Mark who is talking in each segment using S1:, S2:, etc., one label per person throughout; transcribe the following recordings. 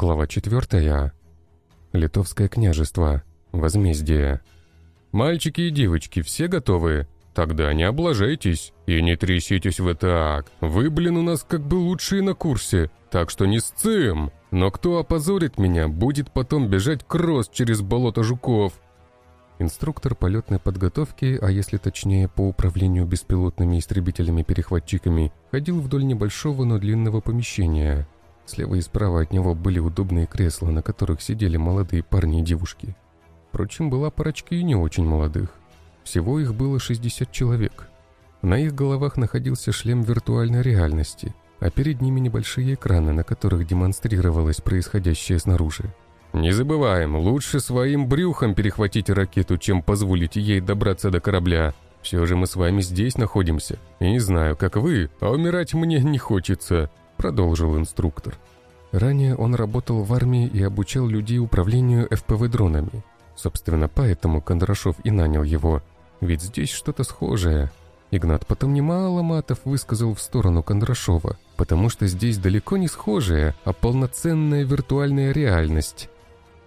S1: Глава 4. Литовское княжество. Возмездие. «Мальчики и девочки, все готовы? Тогда не облажайтесь и не тряситесь вы так. Вы, блин, у нас как бы лучшие на курсе, так что не сцим. Но кто опозорит меня, будет потом бежать кросс через болото жуков». Инструктор полетной подготовки, а если точнее по управлению беспилотными истребителями-перехватчиками, ходил вдоль небольшого, но длинного помещения – Слева и справа от него были удобные кресла, на которых сидели молодые парни и девушки. Впрочем, была парочка и не очень молодых. Всего их было 60 человек. На их головах находился шлем виртуальной реальности, а перед ними небольшие экраны, на которых демонстрировалось происходящее снаружи. «Не забываем, лучше своим брюхом перехватить ракету, чем позволить ей добраться до корабля. Все же мы с вами здесь находимся. И не знаю, как вы, а умирать мне не хочется продолжил инструктор. Ранее он работал в армии и обучал людей управлению ФПВ-дронами. Собственно, поэтому Кондрашов и нанял его. Ведь здесь что-то схожее. Игнат потом немало матов высказал в сторону Кондрашова, потому что здесь далеко не схожая, а полноценная виртуальная реальность.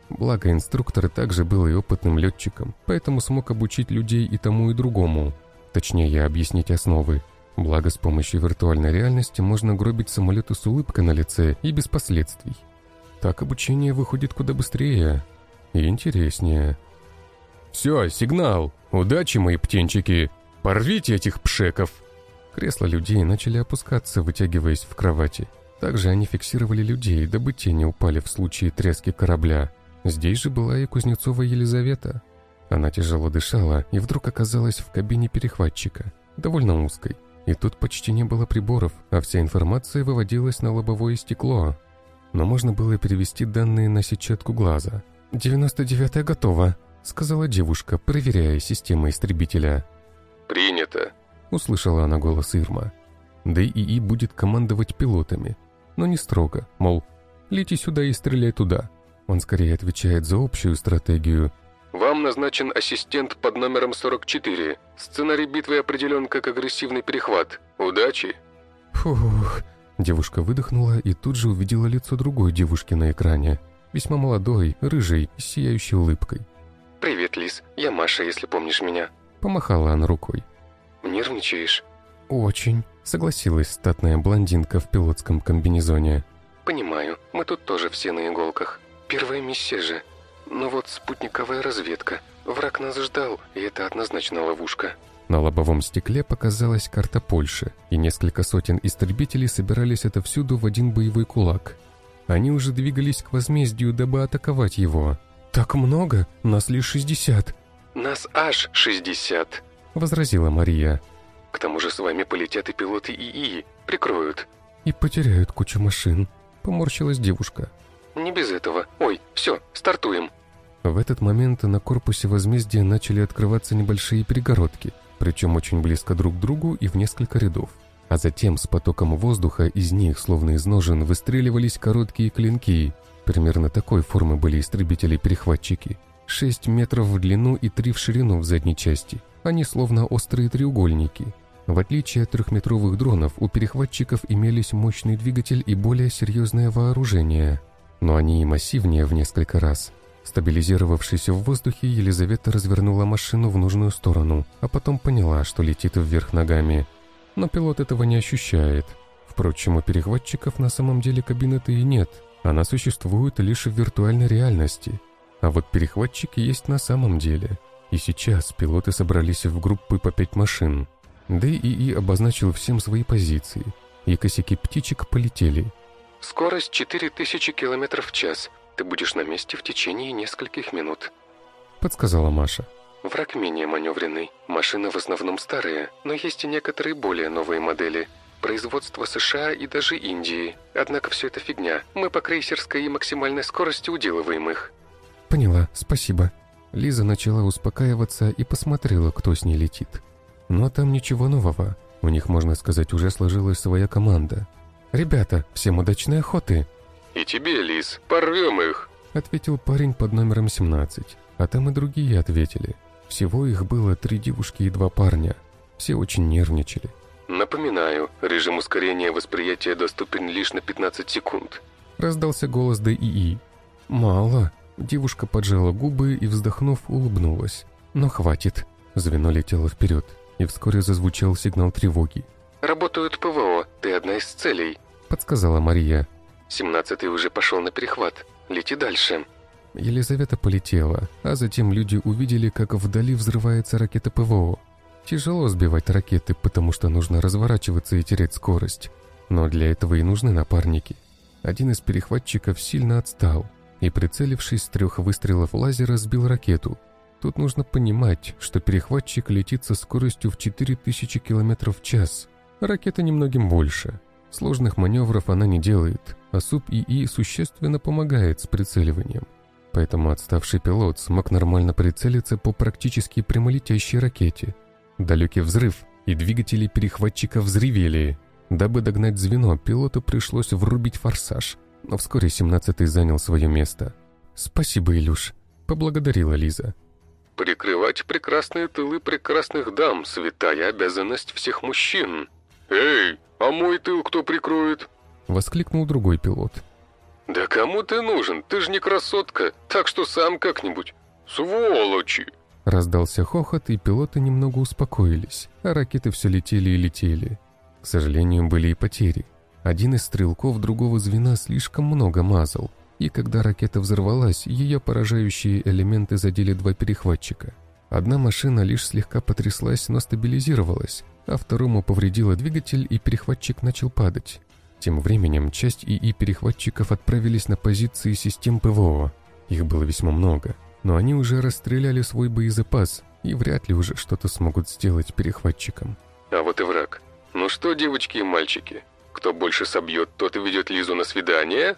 S1: Благо, инструктор также был и опытным летчиком, поэтому смог обучить людей и тому, и другому. Точнее, объяснить основы. Благо, с помощью виртуальной реальности можно гробить самолеты с улыбкой на лице и без последствий. Так обучение выходит куда быстрее и интереснее. «Все, сигнал! Удачи, мои птенчики! Порвите этих пшеков!» Кресла людей начали опускаться, вытягиваясь в кровати. Также они фиксировали людей, дабы те не упали в случае трески корабля. Здесь же была и Кузнецова Елизавета. Она тяжело дышала и вдруг оказалась в кабине перехватчика, довольно узкой. И тут почти не было приборов, а вся информация выводилась на лобовое стекло. Но можно было перевести данные на сетчатку глаза. «99-я готова», — сказала девушка, проверяя систему истребителя.
S2: «Принято», —
S1: услышала она голос Ирма. ДИИ будет командовать пилотами, но не строго, мол, лети сюда и стреляй туда. Он скорее отвечает за общую стратегию,
S2: вам назначен ассистент под номером 44. Сценарий битвы определен как агрессивный перехват. Удачи!»
S1: Фух. Девушка выдохнула и тут же увидела лицо другой девушки на экране. Весьма молодой, рыжей, с сияющей улыбкой.
S3: «Привет, Лис. Я Маша, если помнишь меня».
S1: Помахала она рукой.
S3: «Нервничаешь?»
S1: «Очень», — согласилась статная блондинка в пилотском комбинезоне.
S3: «Понимаю. Мы тут тоже все на иголках. Первая миссия же. Но вот спутниковая разведка. Враг нас ждал, и это однозначно ловушка.
S1: На лобовом стекле показалась карта Польши, и несколько сотен истребителей собирались отовсюду в один боевой кулак. Они уже двигались к возмездию, дабы атаковать его. «Так много? Нас лишь 60!»
S3: «Нас аж 60!»
S1: — возразила Мария.
S3: «К тому же с вами полетят и пилоты ИИ, прикроют».
S1: «И потеряют кучу машин», — поморщилась девушка.
S3: «Не без этого. Ой, все, стартуем».
S1: В этот момент на корпусе возмездия начали открываться небольшие перегородки, причем очень близко друг к другу и в несколько рядов. А затем с потоком воздуха из них, словно из ножен, выстреливались короткие клинки. Примерно такой формы были истребители-перехватчики. 6 метров в длину и 3 в ширину в задней части. Они словно острые треугольники. В отличие от трехметровых дронов, у перехватчиков имелись мощный двигатель и более серьезное вооружение. Но они и массивнее в несколько раз – Стабилизировавшись в воздухе, Елизавета развернула машину в нужную сторону, а потом поняла, что летит вверх ногами. Но пилот этого не ощущает. Впрочем, у перехватчиков на самом деле кабины-то и нет. Она существует лишь в виртуальной реальности. А вот перехватчики есть на самом деле. И сейчас пилоты собрались в группы по пять машин. ДИИ обозначил всем свои позиции. И косяки птичек полетели.
S3: «Скорость 4000 км в час. Ты будешь на месте в течение нескольких минут», —
S1: подсказала Маша.
S3: «Враг менее маневренный. Машины в основном старые, но есть и некоторые более новые модели. Производство США и даже Индии. Однако все это фигня. Мы по крейсерской и максимальной скорости уделываем их».
S1: «Поняла, спасибо». Лиза начала успокаиваться и посмотрела, кто с ней летит. Но там ничего нового. У них, можно сказать, уже сложилась своя команда. «Ребята, всем удачной охоты!»
S2: «И тебе, Лис, порвем их!»
S1: Ответил парень под номером 17. А там и другие ответили. Всего их было три девушки и два парня. Все очень нервничали.
S2: «Напоминаю, режим ускорения восприятия доступен лишь на 15 секунд»,
S1: раздался голос ДИИ. «Мало». Девушка поджала губы и, вздохнув, улыбнулась. «Но хватит». Звено летело вперед, и вскоре зазвучал сигнал тревоги.
S3: «Работают ПВО, ты одна из целей», —
S1: подсказала Мария.
S3: «Семнадцатый уже пошел на перехват. Лети дальше».
S1: Елизавета полетела, а затем люди увидели, как вдали взрывается ракета ПВО. Тяжело сбивать ракеты, потому что нужно разворачиваться и терять скорость. Но для этого и нужны напарники. Один из перехватчиков сильно отстал и, прицелившись с трех выстрелов лазера, сбил ракету. Тут нужно понимать, что перехватчик летит со скоростью в 4000 км в час. Ракета немногим больше. Сложных маневров она не делает, а СУП-ИИ существенно помогает с прицеливанием. Поэтому отставший пилот смог нормально прицелиться по практически прямолетящей ракете. Далекий взрыв, и двигатели перехватчика взревели. Дабы догнать звено, пилоту пришлось врубить форсаж, но вскоре 17-й занял свое место. «Спасибо, Илюш», — поблагодарила Лиза.
S2: «Прикрывать прекрасные тылы прекрасных дам — святая обязанность всех мужчин. Эй, а мой тыл кто прикроет?»
S1: — воскликнул другой пилот.
S2: «Да кому ты нужен? Ты же не красотка, так что сам как-нибудь. Сволочи!»
S1: Раздался хохот, и пилоты немного успокоились, а ракеты все летели и летели. К сожалению, были и потери. Один из стрелков другого звена слишком много мазал, и когда ракета взорвалась, ее поражающие элементы задели два перехватчика. Одна машина лишь слегка потряслась, но стабилизировалась, а второму повредила двигатель, и перехватчик начал падать. Тем временем часть ИИ перехватчиков отправились на позиции систем ПВО. Их было весьма много, но они уже расстреляли свой боезапас и вряд ли уже что-то смогут сделать перехватчикам.
S2: А вот и враг. Ну что, девочки и мальчики, кто больше собьет, тот и ведет Лизу на свидание?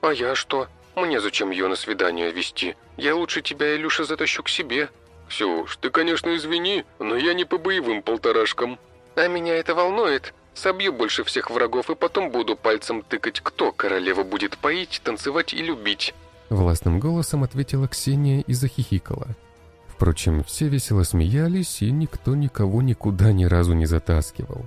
S3: А я что? Мне зачем ее на свидание вести? Я лучше тебя, Илюша, затащу к себе.
S2: Ксюш, ты, конечно, извини, но я не по боевым полторашкам.
S3: А меня это волнует. Собью больше всех врагов и потом буду пальцем тыкать, кто королеву будет поить, танцевать и любить».
S1: Властным голосом ответила Ксения и захихикала. Впрочем, все весело смеялись, и никто никого никуда ни разу не затаскивал.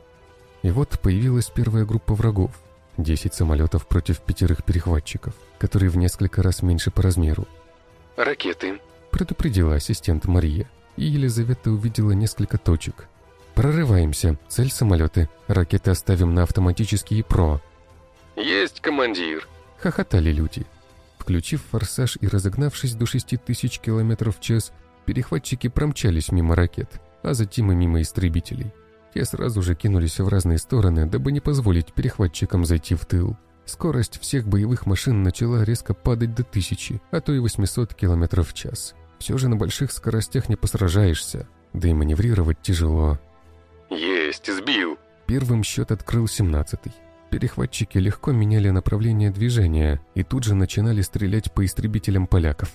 S1: И вот появилась первая группа врагов. Десять самолетов против пятерых перехватчиков, которые в несколько раз меньше по размеру.
S3: «Ракеты», —
S1: предупредила ассистент Мария, и Елизавета увидела несколько точек, «Прорываемся. Цель самолеты. Ракеты оставим на автоматические ПРО».
S2: «Есть, командир!»
S1: — хохотали люди. Включив форсаж и разогнавшись до 6000 км в час, перехватчики промчались мимо ракет, а затем и мимо истребителей. Те сразу же кинулись в разные стороны, дабы не позволить перехватчикам зайти в тыл. Скорость всех боевых машин начала резко падать до 1000, а то и 800 км в час. Все же на больших скоростях не посражаешься, да и маневрировать тяжело. Первым счет открыл семнадцатый. Перехватчики легко меняли направление движения и тут же начинали стрелять по истребителям поляков.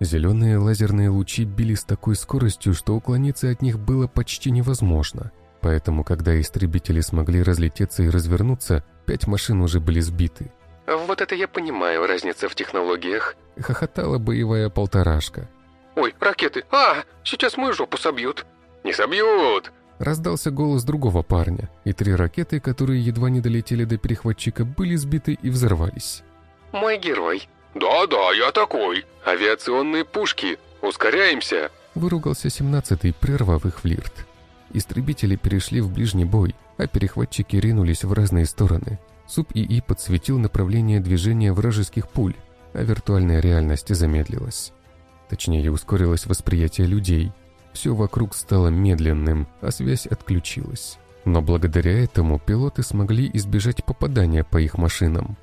S1: Зеленые лазерные лучи били с такой скоростью, что уклониться от них было почти невозможно. Поэтому, когда истребители смогли разлететься и развернуться, пять машин уже были сбиты.
S3: «Вот это я понимаю, разница в технологиях», —
S1: хохотала боевая полторашка.
S3: «Ой, ракеты! А, сейчас мою жопу собьют!»
S2: «Не собьют!»
S1: Раздался голос другого парня, и три ракеты, которые едва не долетели до перехватчика, были сбиты и взорвались.
S3: «Мой герой».
S2: «Да-да, я такой. Авиационные пушки. Ускоряемся!»
S1: Выругался семнадцатый, прервав их флирт. Истребители перешли в ближний бой, а перехватчики ринулись в разные стороны. СУП-ИИ подсветил направление движения вражеских пуль, а виртуальная реальность замедлилась. Точнее, ускорилось восприятие людей, все вокруг стало медленным, а связь отключилась. Но благодаря этому пилоты смогли избежать попадания по их машинам.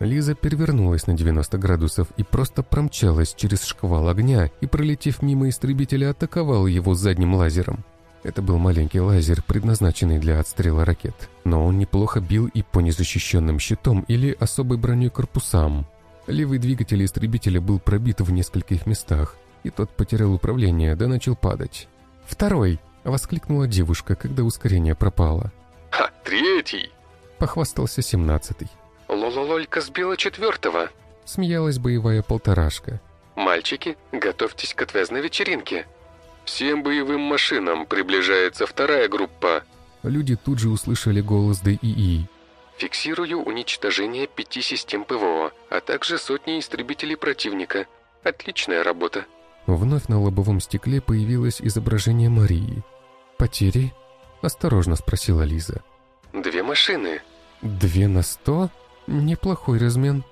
S1: Лиза перевернулась на 90 градусов и просто промчалась через шквал огня и, пролетев мимо истребителя, атаковала его задним лазером. Это был маленький лазер, предназначенный для отстрела ракет, но он неплохо бил и по незащищенным щитом или особой броней корпусам. Левый двигатель истребителя был пробит в нескольких местах, и тот потерял управление, да начал падать. «Второй!» — воскликнула девушка, когда ускорение пропало.
S2: «Ха, третий!»
S1: — похвастался семнадцатый.
S3: «Лолололька сбила четвертого!»
S1: — смеялась боевая полторашка.
S3: «Мальчики, готовьтесь к отвязной вечеринке!»
S2: «Всем боевым машинам приближается вторая группа!»
S1: Люди тут же услышали голос ДИИ.
S3: Фиксирую уничтожение пяти систем ПВО, а также сотни истребителей противника. Отличная работа.
S1: Вновь на лобовом стекле появилось изображение Марии. «Потери?» – осторожно спросила Лиза.
S3: «Две машины».
S1: «Две на сто? Неплохой размен».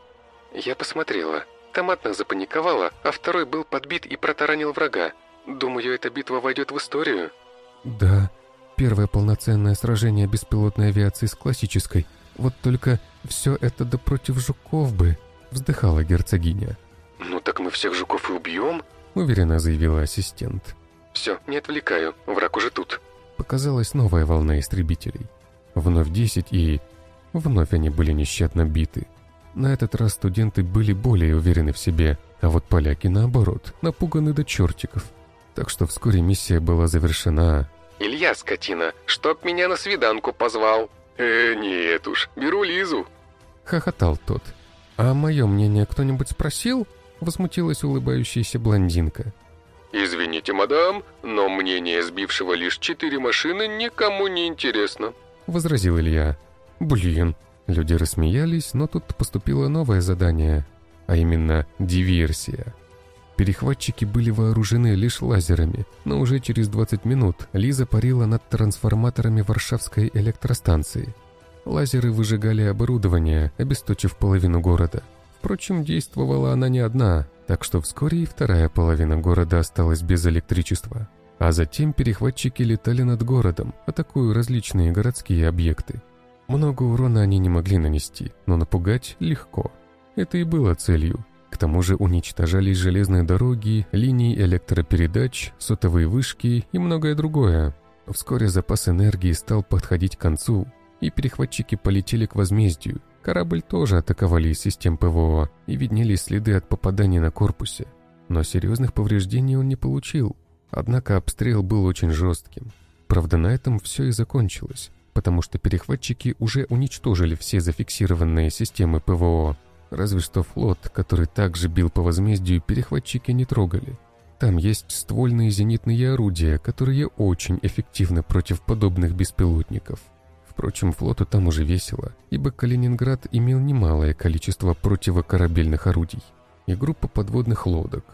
S3: «Я посмотрела. Там одна запаниковала, а второй был подбит и протаранил врага. Думаю, эта битва войдет в историю».
S1: «Да, первое полноценное сражение беспилотной авиации с классической. Вот только все это да против жуков бы», — вздыхала герцогиня.
S3: «Ну так мы всех жуков и убьем?»
S1: — уверенно заявила ассистент.
S3: «Все, не отвлекаю, враг уже тут».
S1: Показалась новая волна истребителей. Вновь десять и... Вновь они были нещадно биты. На этот раз студенты были более уверены в себе, а вот поляки, наоборот, напуганы до чертиков. Так что вскоре миссия была завершена.
S3: «Илья, скотина, чтоб меня на свиданку позвал!» «Э, нет уж, беру Лизу!»
S1: Хохотал тот. «А мое мнение кто-нибудь спросил?» Возмутилась улыбающаяся блондинка.
S2: «Извините, мадам, но мнение сбившего лишь четыре машины никому не интересно», —
S1: возразил Илья. «Блин». Люди рассмеялись, но тут поступило новое задание, а именно диверсия. Перехватчики были вооружены лишь лазерами, но уже через 20 минут Лиза парила над трансформаторами Варшавской электростанции. Лазеры выжигали оборудование, обесточив половину города. Впрочем, действовала она не одна, так что вскоре и вторая половина города осталась без электричества. А затем перехватчики летали над городом, атакуя различные городские объекты. Много урона они не могли нанести, но напугать легко. Это и было целью. К тому же уничтожались железные дороги, линии электропередач, сотовые вышки и многое другое. Вскоре запас энергии стал подходить к концу, и перехватчики полетели к возмездию, Корабль тоже атаковали из систем ПВО, и виднелись следы от попаданий на корпусе. Но серьезных повреждений он не получил. Однако обстрел был очень жестким. Правда, на этом все и закончилось, потому что перехватчики уже уничтожили все зафиксированные системы ПВО. Разве что флот, который также бил по возмездию, перехватчики не трогали. Там есть ствольные зенитные орудия, которые очень эффективны против подобных беспилотников. Впрочем, флоту там уже весело, ибо Калининград имел немалое количество противокорабельных орудий и группа подводных лодок.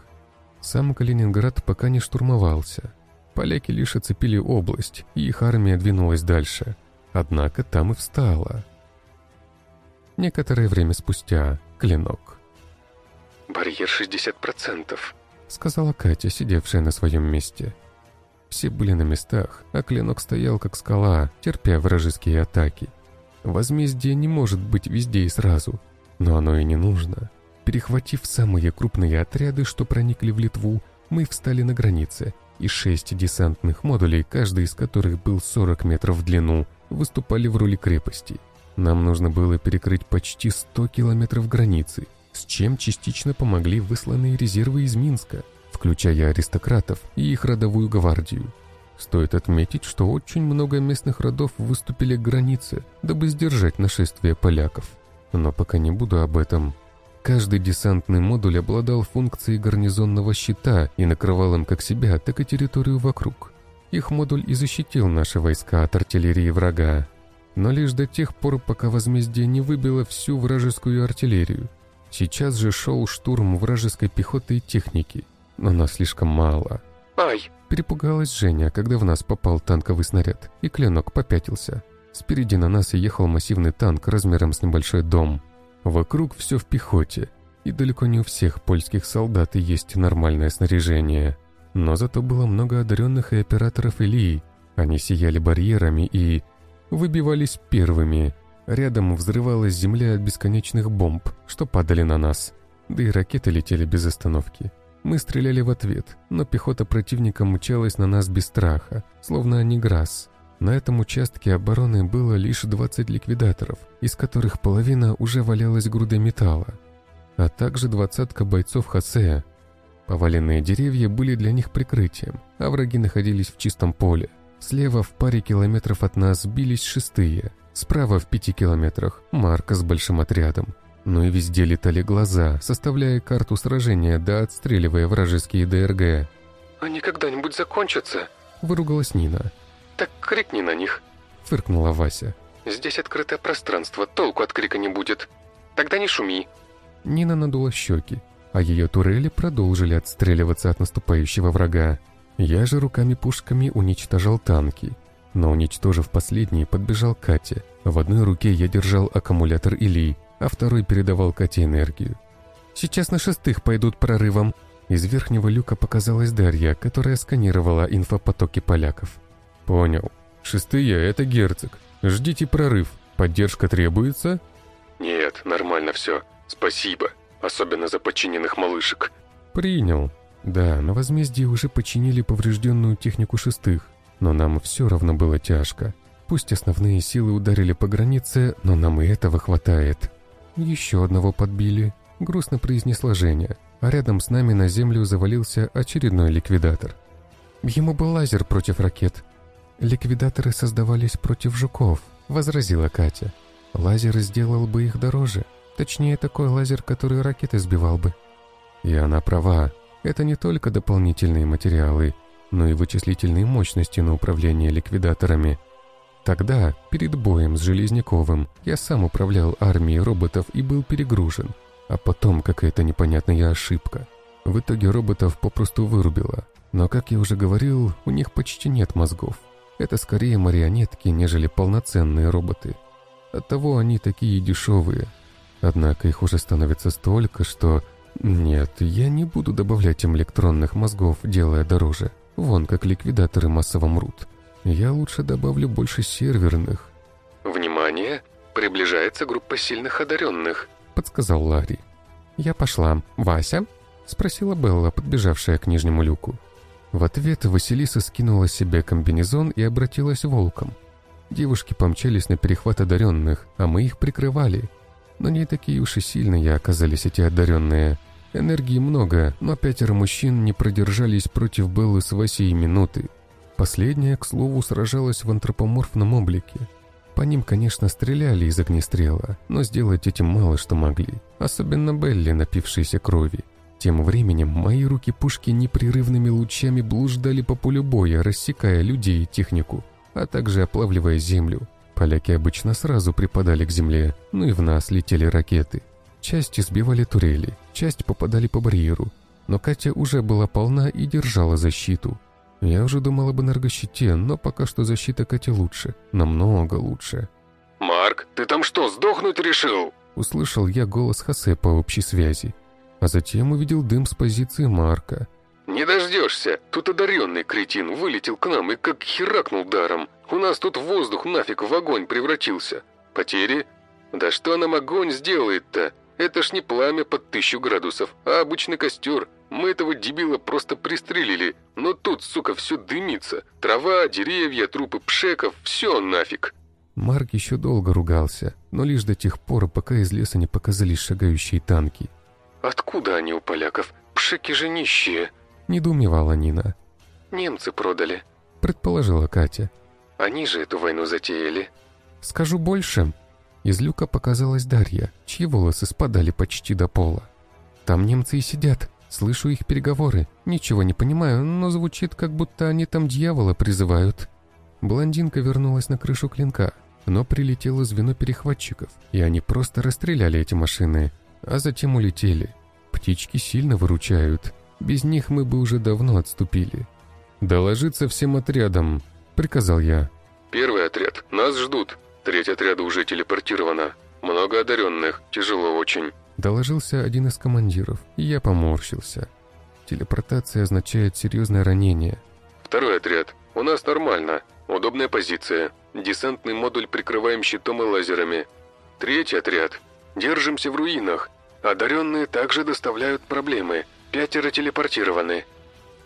S1: Сам Калининград пока не штурмовался. Поляки лишь оцепили область, и их армия двинулась дальше. Однако там и встала. Некоторое время спустя клинок.
S3: «Барьер 60%, —
S1: сказала Катя, сидевшая на своем месте. — все были на местах, а клинок стоял как скала, терпя вражеские атаки. Возмездие не может быть везде и сразу, но оно и не нужно. Перехватив самые крупные отряды, что проникли в Литву, мы встали на границе, и шесть десантных модулей, каждый из которых был 40 метров в длину, выступали в роли крепости. Нам нужно было перекрыть почти 100 километров границы, с чем частично помогли высланные резервы из Минска – включая аристократов и их родовую гвардию. Стоит отметить, что очень много местных родов выступили к границе, дабы сдержать нашествие поляков. Но пока не буду об этом. Каждый десантный модуль обладал функцией гарнизонного щита и накрывал им как себя, так и территорию вокруг. Их модуль и защитил наши войска от артиллерии врага. Но лишь до тех пор, пока возмездие не выбило всю вражескую артиллерию. Сейчас же шел штурм вражеской пехоты и техники – но нас слишком мало.
S3: «Ай!»
S1: Перепугалась Женя, когда в нас попал танковый снаряд, и клинок попятился. Спереди на нас ехал массивный танк размером с небольшой дом. Вокруг все в пехоте, и далеко не у всех польских солдат есть нормальное снаряжение. Но зато было много одаренных и операторов Ильи. Они сияли барьерами и... выбивались первыми. Рядом взрывалась земля от бесконечных бомб, что падали на нас. Да и ракеты летели без остановки. Мы стреляли в ответ, но пехота противника мчалась на нас без страха, словно они грас. На этом участке обороны было лишь 20 ликвидаторов, из которых половина уже валялась грудой металла, а также двадцатка бойцов Хосея. Поваленные деревья были для них прикрытием, а враги находились в чистом поле. Слева в паре километров от нас бились шестые, справа в пяти километрах Марка с большим отрядом, но и везде летали глаза, составляя карту сражения да отстреливая вражеские ДРГ.
S3: «Они когда-нибудь закончатся?»
S1: – выругалась Нина.
S3: «Так крикни на них!»
S1: – фыркнула Вася.
S3: Здесь открытое пространство, толку от крика не будет. Тогда не шуми».
S1: Нина надула щеки, а ее турели продолжили отстреливаться от наступающего врага. Я же руками-пушками уничтожал танки. Но уничтожив последний, подбежал Катя. В одной руке я держал аккумулятор Ильи, а второй передавал Кате энергию. «Сейчас на шестых пойдут прорывом». Из верхнего люка показалась Дарья, которая сканировала инфопотоки поляков. «Понял. Шестые — это герцог. Ждите прорыв. Поддержка требуется?»
S2: «Нет, нормально все. Спасибо. Особенно за подчиненных малышек».
S1: «Принял. Да, на возмездии уже починили поврежденную технику шестых, но нам все равно было тяжко. Пусть основные силы ударили по границе, но нам и этого хватает. Еще одного подбили», — грустно произнесла Женя, а рядом с нами на землю завалился очередной ликвидатор. Ему был лазер против ракет, «Ликвидаторы создавались против жуков», — возразила Катя. «Лазер сделал бы их дороже. Точнее, такой лазер, который ракеты сбивал бы». И она права. Это не только дополнительные материалы, но и вычислительные мощности на управление ликвидаторами. Тогда, перед боем с Железняковым, я сам управлял армией роботов и был перегружен. А потом какая-то непонятная ошибка. В итоге роботов попросту вырубило. Но, как я уже говорил, у них почти нет мозгов. Это скорее марионетки, нежели полноценные роботы. Оттого они такие дешевые. Однако их уже становится столько, что... Нет, я не буду добавлять им электронных мозгов, делая дороже. Вон как ликвидаторы массово мрут. Я лучше добавлю больше серверных.
S2: «Внимание! Приближается группа сильных одаренных», —
S1: подсказал Ларри. «Я пошла. Вася?» — спросила Белла, подбежавшая к нижнему люку. В ответ Василиса скинула с себя комбинезон и обратилась волком. Девушки помчались на перехват одаренных, а мы их прикрывали. Но не такие уж и сильные оказались эти одаренные. Энергии много, но пятеро мужчин не продержались против Беллы с Васей минуты. Последняя, к слову, сражалась в антропоморфном облике. По ним, конечно, стреляли из огнестрела, но сделать этим мало что могли, особенно Белли, напившейся крови. Тем временем мои руки-пушки непрерывными лучами блуждали по полю боя, рассекая людей и технику, а также оплавливая землю. Поляки обычно сразу припадали к земле, ну и в нас летели ракеты. Часть сбивали турели, часть попадали по барьеру, но Катя уже была полна и держала защиту. Я уже думал об энергощите, но пока что защита Кати лучше, намного лучше.
S2: «Марк, ты там что, сдохнуть решил?»
S1: Услышал я голос Хосе по общей связи а затем увидел дым с позиции Марка.
S2: «Не дождешься! Тут одаренный кретин вылетел к нам и как херакнул даром. У нас тут воздух нафиг в огонь превратился. Потери? Да что нам огонь сделает-то? Это ж не пламя под тысячу градусов, а обычный костер. Мы этого дебила просто пристрелили, но тут, сука, все дымится. Трава, деревья, трупы пшеков, все нафиг».
S1: Марк еще долго ругался, но лишь до тех пор, пока из леса не показались шагающие танки.
S2: «Откуда они у поляков? Пшики же нищие!»
S1: – недоумевала Нина.
S2: «Немцы продали», –
S1: предположила Катя.
S2: «Они же эту войну затеяли».
S1: «Скажу больше». Из люка показалась Дарья, чьи волосы спадали почти до пола. «Там немцы и сидят. Слышу их переговоры. Ничего не понимаю, но звучит, как будто они там дьявола призывают». Блондинка вернулась на крышу клинка, но прилетело звено перехватчиков, и они просто расстреляли эти машины, а затем улетели. Птички сильно выручают. Без них мы бы уже давно отступили. «Доложиться всем отрядам», — приказал я.
S2: «Первый отряд. Нас ждут. Треть отряда уже телепортировано. Много одаренных. Тяжело очень».
S1: Доложился один из командиров, и я поморщился. Телепортация означает серьезное ранение.
S2: «Второй отряд. У нас нормально. Удобная позиция. Десантный модуль прикрываем щитом и лазерами. Третий отряд. Держимся в руинах. Одаренные также доставляют проблемы. Пятеро телепортированы.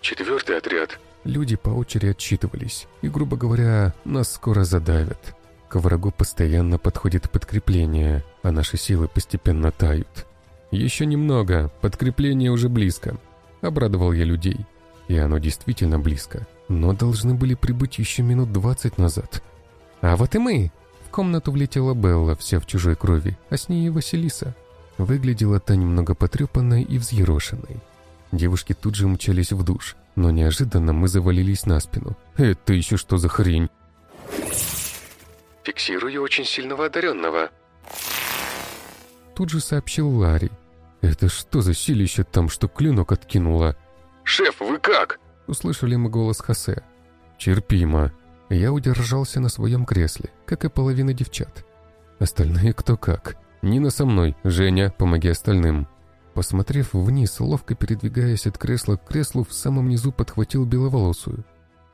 S2: Четвертый отряд.
S1: Люди по очереди отчитывались, и, грубо говоря, нас скоро задавят. К врагу постоянно подходит подкрепление, а наши силы постепенно тают. Еще немного, подкрепление уже близко. Обрадовал я людей. И оно действительно близко. Но должны были прибыть еще минут двадцать назад. А вот и мы! комнату влетела Белла, вся в чужой крови, а с ней и Василиса. Выглядела та немного потрепанной и взъерошенной. Девушки тут же умчались в душ, но неожиданно мы завалились на спину. «Это еще что за хрень?»
S2: Фиксирую очень сильного одаренного».
S1: Тут же сообщил Ларри. «Это что за силище там, что клинок откинуло?»
S2: «Шеф, вы как?»
S1: Услышали мы голос Хосе. «Терпимо». Я удержался на своем кресле, как и половина девчат. Остальные кто как. Нина со мной, Женя, помоги остальным. Посмотрев вниз, ловко передвигаясь от кресла к креслу, в самом низу подхватил беловолосую.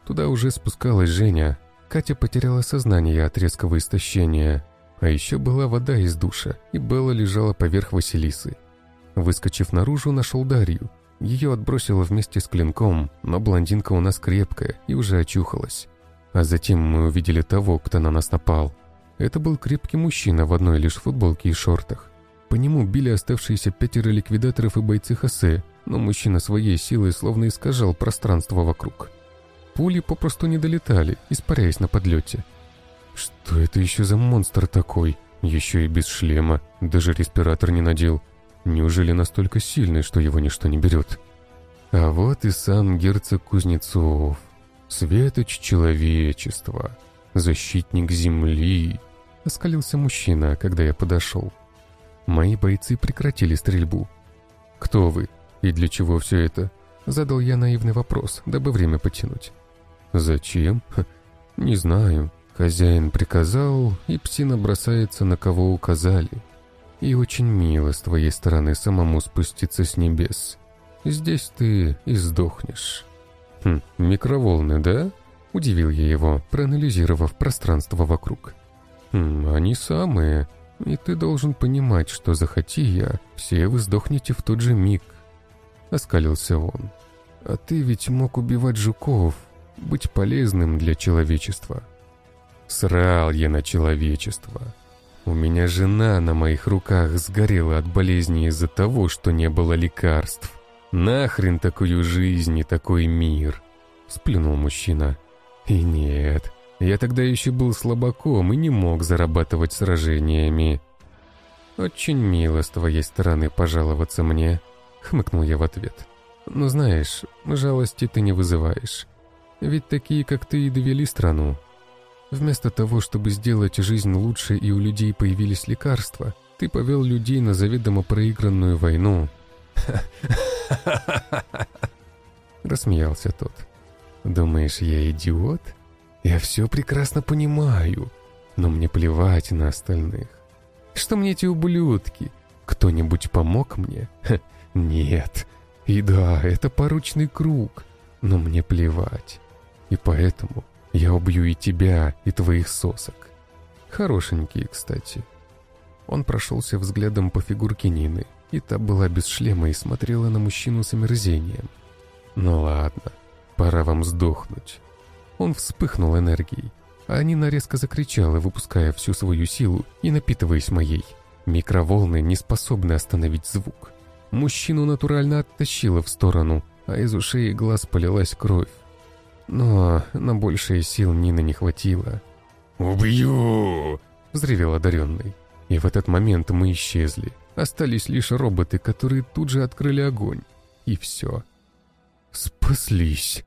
S1: Туда уже спускалась Женя. Катя потеряла сознание от резкого истощения. А еще была вода из душа, и Белла лежала поверх Василисы. Выскочив наружу, нашел Дарью. Ее отбросило вместе с клинком, но блондинка у нас крепкая и уже очухалась. А затем мы увидели того, кто на нас напал. Это был крепкий мужчина в одной лишь футболке и шортах. По нему били оставшиеся пятеро ликвидаторов и бойцы Хосе, но мужчина своей силой словно искажал пространство вокруг. Пули попросту не долетали, испаряясь на подлете. Что это еще за монстр такой? Еще и без шлема, даже респиратор не надел. Неужели настолько сильный, что его ничто не берет? А вот и сам герцог Кузнецов. Светоч человечества. Защитник земли. Оскалился мужчина, когда я подошел. Мои бойцы прекратили стрельбу. «Кто вы? И для чего все это?» Задал я наивный вопрос, дабы время потянуть. «Зачем?» «Не знаю. Хозяин приказал, и псина бросается на кого указали. И очень мило с твоей стороны самому спуститься с небес. Здесь ты и сдохнешь». «Хм, микроволны, да?» Удивил я его, проанализировав пространство вокруг. «Хм, они самые. И ты должен понимать, что захоти я, все вы сдохнете в тот же миг». Оскалился он. «А ты ведь мог убивать жуков, быть полезным для человечества». Срал я на человечество. У меня жена на моих руках сгорела от болезни из-за того, что не было лекарств. Нахрен такую жизнь и такой мир? Сплюнул мужчина. И нет, я тогда еще был слабаком и не мог зарабатывать сражениями. «Очень мило с твоей стороны пожаловаться мне», — хмыкнул я в ответ. «Но знаешь, жалости ты не вызываешь. Ведь такие, как ты, и довели страну. Вместо того, чтобы сделать жизнь лучше и у людей появились лекарства, ты повел людей на заведомо проигранную войну». Рассмеялся тот. Думаешь, я идиот? Я все прекрасно понимаю, но мне плевать на остальных. Что мне эти ублюдки? Кто-нибудь помог мне? Ха, нет. И да, это поручный круг, но мне плевать. И поэтому я убью и тебя, и твоих сосок. Хорошенькие, кстати. Он прошелся взглядом по фигурке Нины, и та была без шлема и смотрела на мужчину с омерзением. Ну ладно, «Пора вам сдохнуть». Он вспыхнул энергией, а Нина резко закричала, выпуская всю свою силу и напитываясь моей. Микроволны не способны остановить звук. Мужчину натурально оттащило в сторону, а из ушей и глаз полилась кровь. Но на большие сил Нины не хватило.
S2: «Убью!»
S1: — взревел одаренный. И в этот момент мы исчезли. Остались лишь роботы, которые тут же открыли огонь. И все. «Спаслись!»